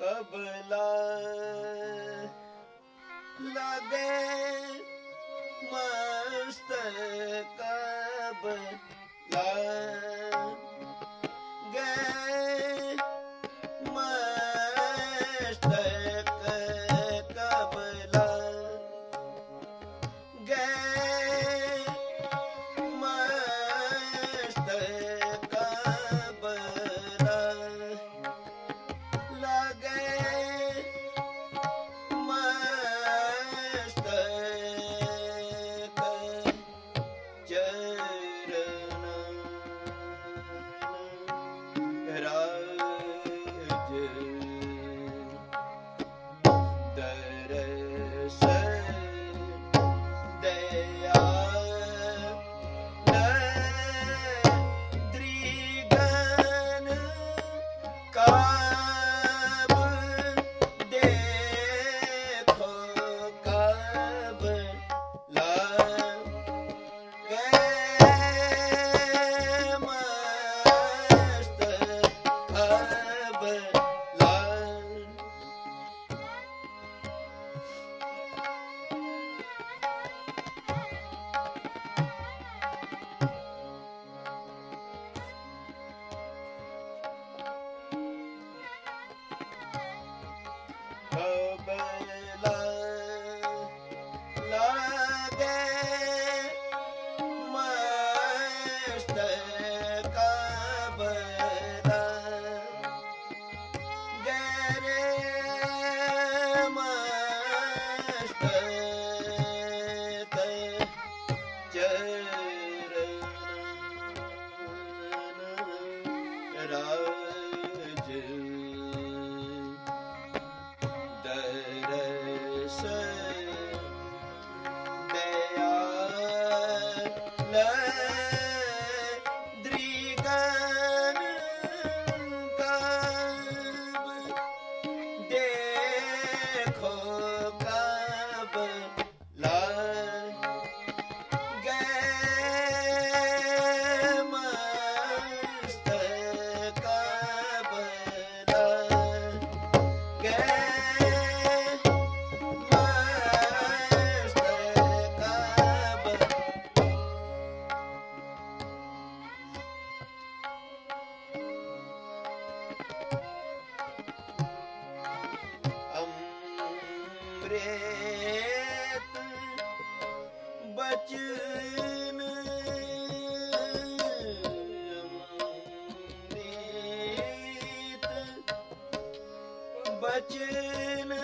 ਕਬਲਾ ਲਗੇ ਮਸਤ ਕਬਲਾ ਅੰਮ੍ਰਿਤ ਬਚਨ ਅੰਮ੍ਰਿਤ ਬਚਨ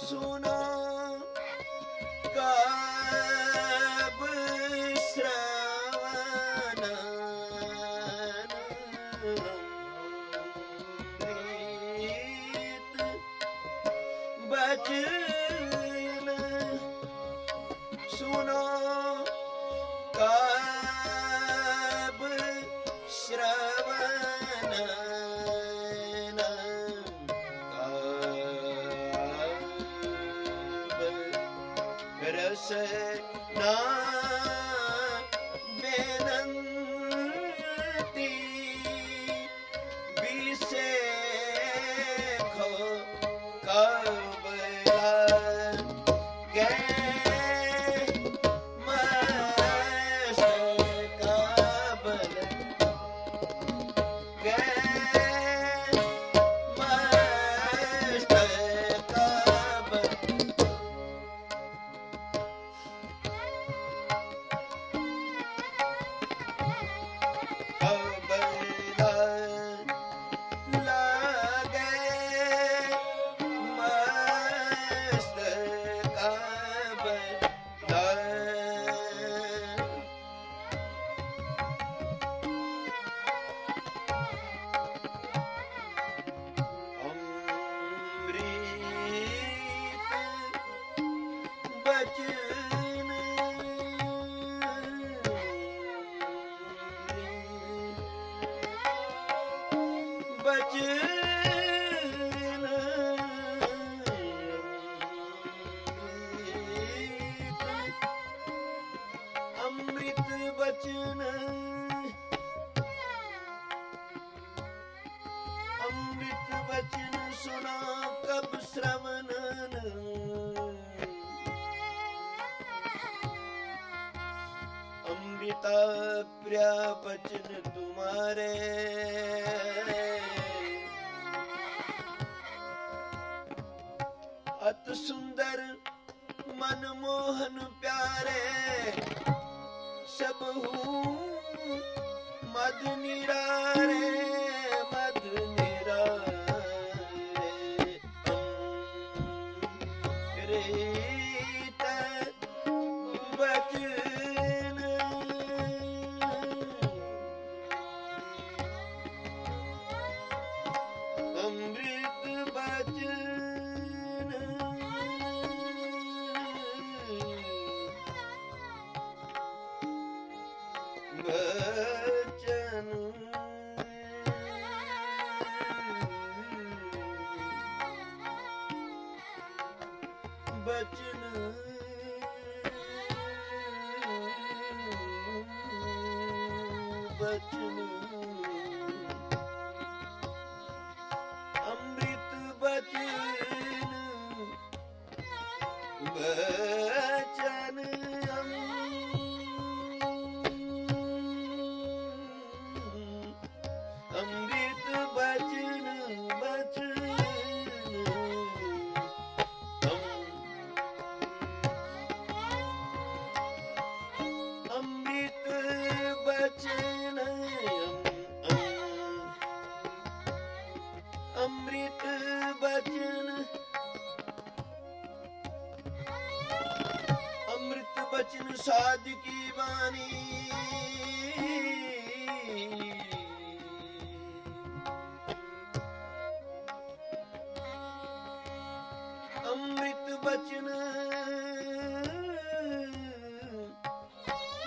ਸੁਨਾ ਸੁਣਾ ਕਬ ਸ਼ਰਵਨਨ ਅੰਮ੍ਰਿਤਾ ਪ੍ਰਿਆ ਬਚਨ ਤੁਮਾਰੇ। ਅਤ ਸੁੰਦਰ ਮਨ ਮੋਹਨ ਪਿਆਰੇ। ਸਭ ਹੂੰ ਮਦ ਨਿਰਾਰੇ ਬਚਨ। ਅੰਮ੍ਰਿਤ ਬਚਨ। ਅੰਮ੍ਰਿਤ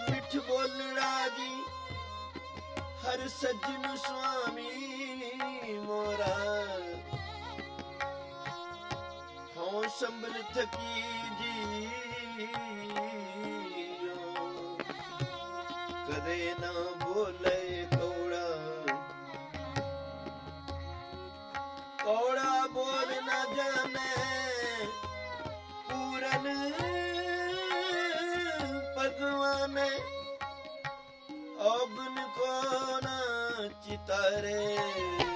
ਮਿੱਠ ਬੋਲਣਾ ਜੀ ਹਰ ਸੱਜਣ ਸੁਆਮੀ ਮੋਰਾ। ਹਉ ਸੰਭਲ ਥਕੀ ਜੀ ਕਦੇ ਨਾ ਬੋਲੇ ਤਰੇ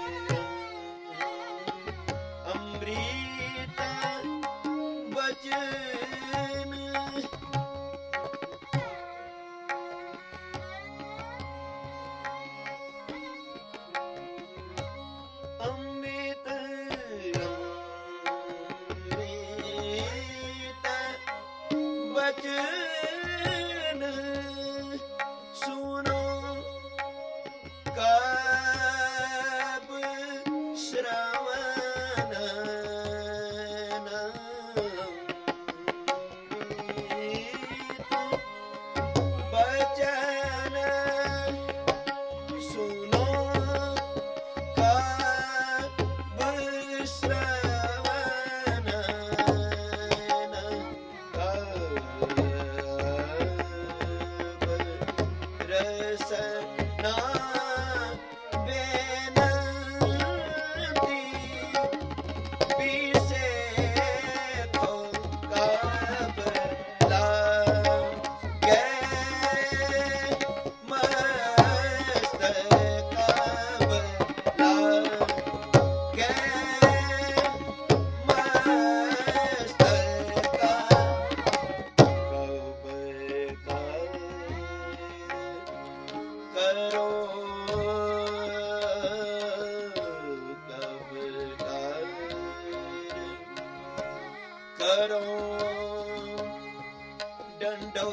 Krishna करो डंडो